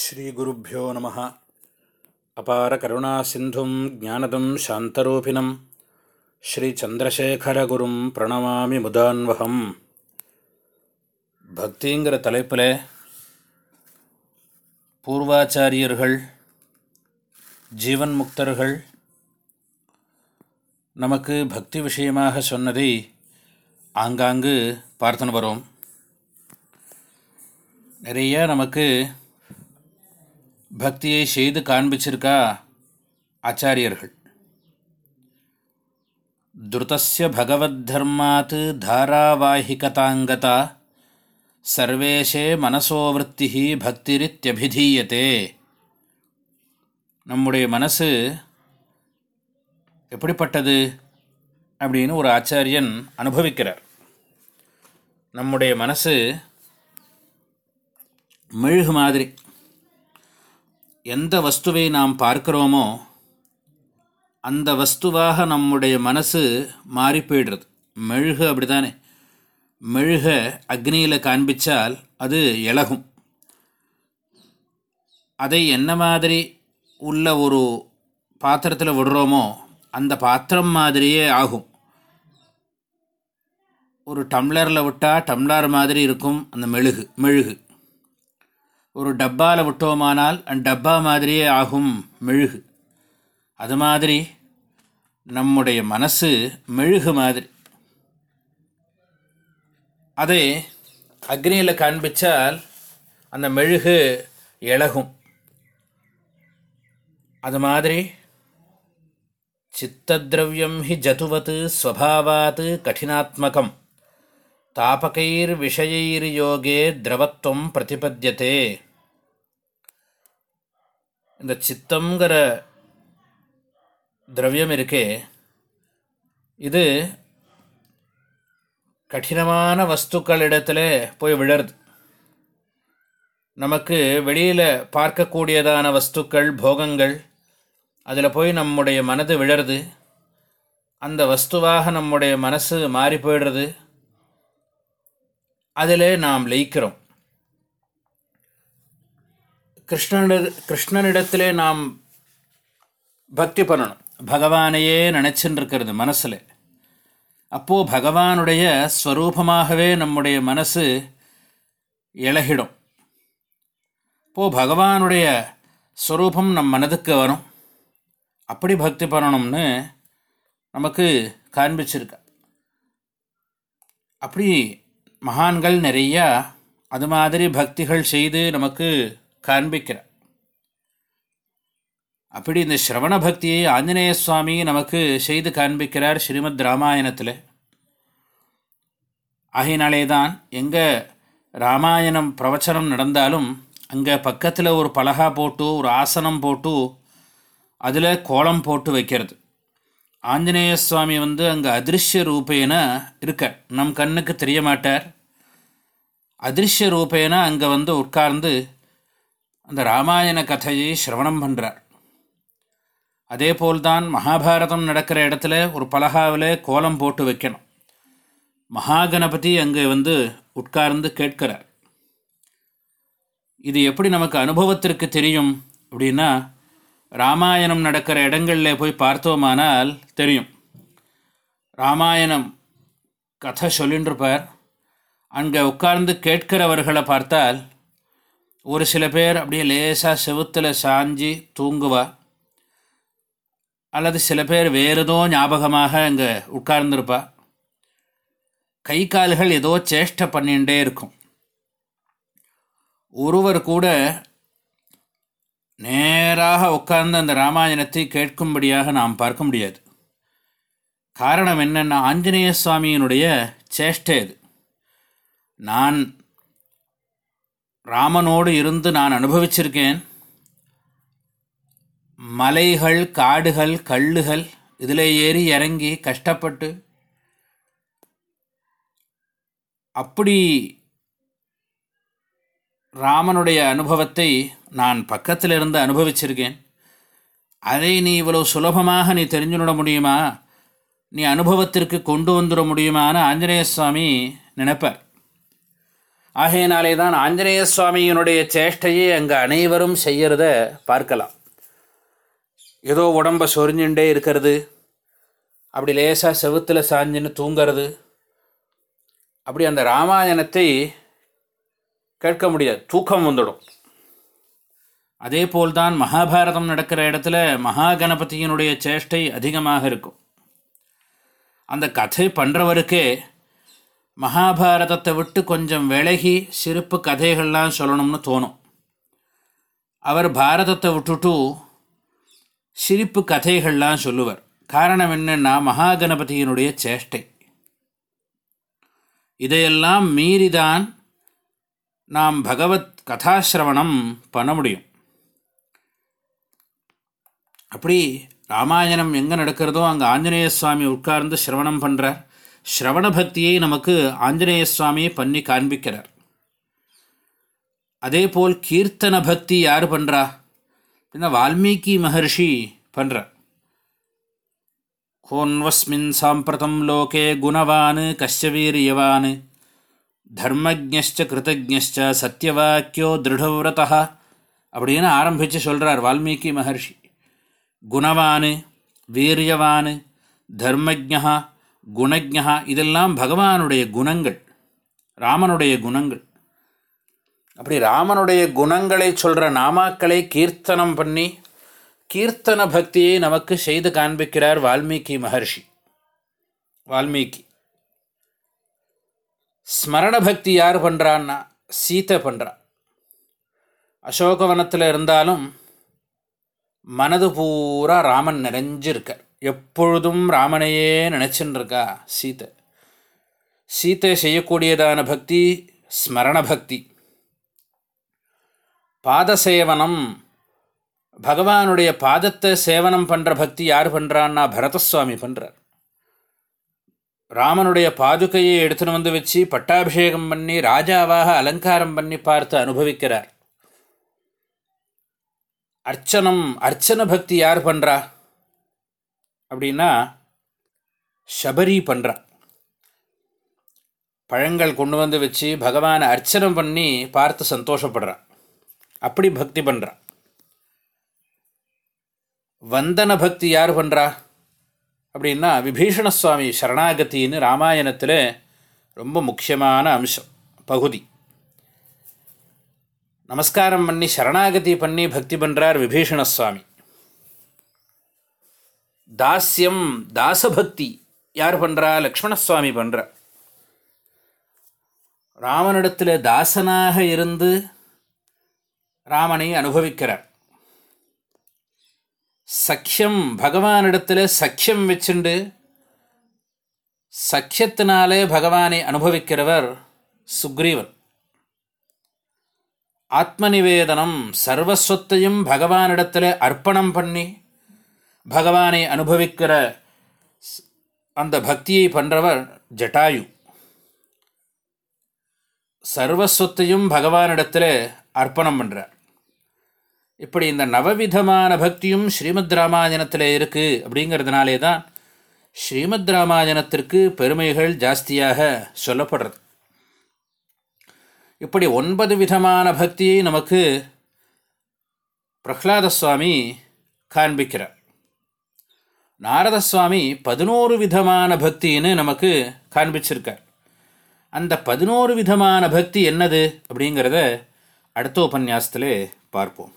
ஸ்ரீகுருப்போ நம. அபார கருணா சிந்தும் ஜானதம் சாந்தரூபிணம். ஸ்ரீச்சந்திரசேகரகுரும் பிரணமாமி முதான்வகம். பக்திங்கிற தலைப்பில் பூர்வாச்சாரியர்கள் ஜீவன் முக்தர்கள் நமக்கு பக்தி விஷயமாக சொன்னதை ஆங்காங்கு பார்த்துன்னு வரோம். நிறைய நமக்கு பக்தியை செய்து காண்பிச்சிருக்கா ஆச்சாரியர்கள். திருதஸ்ய பகவத் தர்மாத் தாராவாஹிகதாங்கதா சர்வேஷே மனசோவருத்தி பக்திரித்யபிதீயத்தே நம்முடைய மனசு எப்படிப்பட்டது அப்படின்னு ஒரு ஆச்சாரியன் அனுபவிக்கிறார். நம்முடைய மனசு மெழுகு மாதிரி எந்த வஸ்துவை நாம் பார்க்குறோமோ அந்த வஸ்துவாக நம்முடைய மனசு மாறி போயிடுறது. மெழுகு அப்படிதானே மெழுக அக்னியில் காண்பிச்சால் அது இலகும். அதை என்ன மாதிரி உள்ள ஒரு பாத்திரத்தில் விடுறோமோ அந்த பாத்திரம் மாதிரியே ஆகும். ஒரு டம்ளரில் விட்டால் டம்ளர் மாதிரி இருக்கும் அந்த மெழுகு மெழுகு. ஒரு டப்பாவில் விட்டோமானால் அந்த டப்பா மாதிரியே ஆகும் மெழுகு. அது மாதிரி நம்முடைய மனசு மெழுகு மாதிரி. அதை அக்னியில் காண்பித்தால் அந்த மெழுகு இழகும் அது மாதிரி சித்தத்ரவியம் ஹி ஜதுவத் ஸ்வபாவாத் கடினாத்மகம். தாபகைர் விஷயைர் யோகே திரவத்துவம் பிரதிபத்தியதே இந்த சித்தங்கிற திரவியம் இருக்கே. இது கடினமான வஸ்துக்களிடத்தில் போய் விழருது நமக்கு வெளியில் பார்க்கக்கூடியதான வஸ்துக்கள் போகங்கள் அதில் போய் நம்முடைய மனது விழருது அந்த வஸ்துவாக நம்முடைய மனசு மாறி போயிடுறது. அதில் நாம் லயிக்கிறோம். கிருஷ்ணனிட கிருஷ்ணனிடத்திலே நாம் பக்தி பண்ணணும். பகவானையே நினச்சின்னு இருக்கிறது மனசில். அப்போது பகவானுடைய ஸ்வரூபமாகவே நம்முடைய மனசு இழகிடும் இப்போது பகவானுடைய ஸ்வரூபம் நம் மனதுக்கு வரும். அப்படி பக்தி பண்ணணும்னு நமக்கு காண்பிச்சிருக்கா அப்படி மகான்கள் நிறையா அது மாதிரி பக்திகள் செய்து நமக்கு காண்பிக்கிறார். அப்படி இந்த ஸ்ரவண பக்தியை ஆஞ்சநேய சுவாமி நமக்கு செய்து காண்பிக்கிறார் ஸ்ரீமத் ராமாயணத்தில். ஆகையினாலே தான் எங்கே ராமாயணம் பிரவச்சனம் நடந்தாலும் அங்கே பக்கத்தில் ஒரு பலகா போட்டு ஒரு ஆசனம் போட்டு அதில் கோலம் போட்டு வைக்கிறது. ஆஞ்சநேய சுவாமி வந்து அங்கே அதிருஷ்ய ரூபேன இருக்கார் நம் கண்ணுக்கு தெரிய மாட்டார் அதிருஷ்ய ரூபேன அங்கே வந்து உட்கார்ந்து அந்த ராமாயண கதையை சிரவணம் பண்ணுறார் அதே போல்தான் மகாபாரதம் நடக்கிற இடத்துல ஒரு பலகாவில் கோலம் போட்டு வைக்கணும். மகாகணபதி அங்கே வந்து உட்கார்ந்து கேட்கிறார். இது எப்படி நமக்கு அனுபவத்திற்கு தெரியும் அப்படின்னா ராமாயணம் நடக்கிற இடங்களில் போய் பார்த்தோமானால் தெரியும். ராமாயணம் கதை சொல்லின்றிருப்பார். அங்கே உட்கார்ந்து கேட்கிறவர்களை பார்த்தால் ஒரு சில பேர் அப்படியே லேசாக செவுத்தில் சாஞ்சி தூங்குவா. அல்லது சில பேர் வேறு ஏதோ ஞாபகமாக அங்கே உட்கார்ந்துருப்பா. கை கால்கள் ஏதோ சேஷ்டை பண்ணிகிட்டே இருக்கும். ஒருவர் கூட நேராக உட்கார்ந்து அந்த ராமாயணத்தை கேட்கும்படியாக நாம் பார்க்க முடியாது. காரணம் என்னென்னா ஆஞ்சநேய சுவாமியினுடைய சேஷ்டை அது. நான் ராமனோடு இருந்து நான் அனுபவிச்சிருக்கேன். மலைகள் காடுகள் கல்லுகள் இதில் ஏறி இறங்கி கஷ்டப்பட்டு அப்படி ராமனுடைய அனுபவத்தை நான் பக்கத்தில் இருந்து அனுபவிச்சிருக்கேன். அதை நீ இவ்வளோ சுலபமாக நீ தெரிஞ்சுவிட முடியுமா? நீ அனுபவத்திற்கு கொண்டு வந்துட முடியுமான்னு ஆஞ்சநேய சுவாமி நினைப்பார். ஆகையினாலே தான் ஆஞ்சநேய சுவாமியினுடைய சேஷ்டையை அங்கே அனைவரும் செய்கிறத பார்க்கலாம். ஏதோ உடம்பை சொரிஞ்சுட்டே இருக்கிறது. அப்படி லேசாக செவுத்தில் சாஞ்சுன்னு தூங்கிறது. அப்படி அந்த ராமாயணத்தை கேட்க முடியாது. தூக்கம் வந்துடும். அதே போல்தான் மகாபாரதம் நடக்கிற இடத்துல மகா கணபதியினுடைய சேஷ்டை அதிகமாக இருக்கும். அந்த கதை பண்ணுறவருக்கே மகாபாரதத்தை விட்டு கொஞ்சம் விலகி சிறப்பு கதைகள்லாம் சொல்லணும்னு தோணும். அவர் பாரதத்தை விட்டுட்டு சிரிப்பு கதைகள்லாம் சொல்லுவார். காரணம் என்னென்னா மகாகணபதியினுடைய சேஷ்டை. இதையெல்லாம் மீறிதான் நாம் பகவத் கதாசிரவணம் பண்ண முடியும். அப்படி ராமாயணம் எங்கே நடக்கிறதோ அங்கே ஆஞ்சநேய சுவாமி உட்கார்ந்து சிரவணம் பண்ணுறார் ஸ்ரவண பக்தியை நமக்கு ஆஞ்சநேய சுவாமியை பண்ணி காண்பிக்கிறார். அதே போல் கீர்த்தன பக்தி யார் பண்ணுறா அப்படின்னா வால்மீகி மகர்ஷி பண்ணுறார் கோன்வஸ்மின் சாம்பிரதம் லோகே குணவான் கஷ்யவீரியவான் வீரியவான் தர்மஜ்ஞச்ச கிருத்தஜ்ஞச்ச சத்தியவாக்கியோ திருடவிரதா அப்படின்னு ஆரம்பித்து சொல்கிறார் வால்மீகி மகர்ஷி. குணவான் வீரியவான் தர்மஜா குணஜா இதெல்லாம் பகவானுடைய குணங்கள் ராமனுடைய குணங்கள். அப்படி ராமனுடைய குணங்களை சொல்கிற நாமாக்களை கீர்த்தனம் பண்ணி கீர்த்தன பக்தியை நமக்கு செய்து காண்பிக்கிறார் வால்மீகி மகர்ஷி. வால்மீகி. ஸ்மரண பக்தி யார் பண்ணுறான்னா சீத்தை பண்ணுறா அசோகவனத்தில் இருந்தாலும் மனது பூரா ராமன் நிறைஞ்சிருக்கார். எப்பொழுதும் ராமனையே நினச்சின்னு இருக்கா சீத்தை சீத்தை செய்யக்கூடியதான பக்தி ஸ்மரண பக்தி. பாத சேவனம் பகவானுடைய பாதத்தை சேவனம் பண்ணுற பக்தி யார் பண்ணுறான்னா பரதசுவாமி பண்ணுறார் ராமனுடைய பாதுகையை எடுத்துன்னு வந்து வச்சு பட்டாபிஷேகம் பண்ணி ராஜாவாக அலங்காரம் பண்ணி பார்த்து அனுபவிக்கிறார். அர்ச்சனம் அர்ச்சன பக்தி யார் பண்ணுறா அப்படின்னா சபரி பண்ணுறா பழங்கள் கொண்டு வந்து வச்சு பகவானை அர்ச்சனை பண்ணி பார்த்து சந்தோஷப்படுறான் அப்படி பக்தி பண்ணுறான் வந்தன பக்தி யார் பண்ணுறா அப்படின்னா விபீஷண சுவாமி சரணாகத்தின்னு ராமாயணத்தில் ரொம்ப முக்கியமான அம்சம் பகுதி. நமஸ்காரம் பண்ணி சரணாகதி பண்ணி பக்தி பண்ணுறார் விபீஷண சுவாமி தாஸ்யம் தாசபக்தி யார் பண்ணுறா லக்ஷ்மணசுவாமி பண்ணுற ராமனிடத்தில் தாசனாக இருந்து ராமனை அனுபவிக்கிறார். சக்கியம் பகவானிடத்தில் சக்கியம் வச்சுண்டு சக்கியத்தினாலே பகவானை அனுபவிக்கிறவர் சுக்ரீவன். ஆத்மநிவேதனம் சர்வஸ்வத்தையும் பகவானிடத்தில் அர்ப்பணம் பண்ணி பகவானை அனுபவிக்கிற அந்த பக்தியை பண்ணுறவர் ஜட்டாயு. சர்வஸ்வத்தையும் பகவானிடத்தில் அர்ப்பணம் பண்ணுறார் இப்படி இந்த நவவிதமான பக்தியும் ஸ்ரீமத் ராமாயணத்தில் இருக்குது அப்படிங்கிறதுனாலே தான் ஸ்ரீமத் ராமாயணத்திற்கு பெருமைகள் ஜாஸ்தியாக சொல்லப்படுறது. இப்படி ஒன்பது விதமான பக்தியை நமக்கு பிரஹ்லாத சுவாமி காண்பிக்கிறார். நாரத சுவாமி பதினோரு விதமான பக்தின்னு நமக்கு காண்பிச்சிருக்கார். அந்த பதினோரு விதமான பக்தி என்னது அப்படிங்கிறத அடுத்த உபன்யாசத்தில் பார்ப்போம்.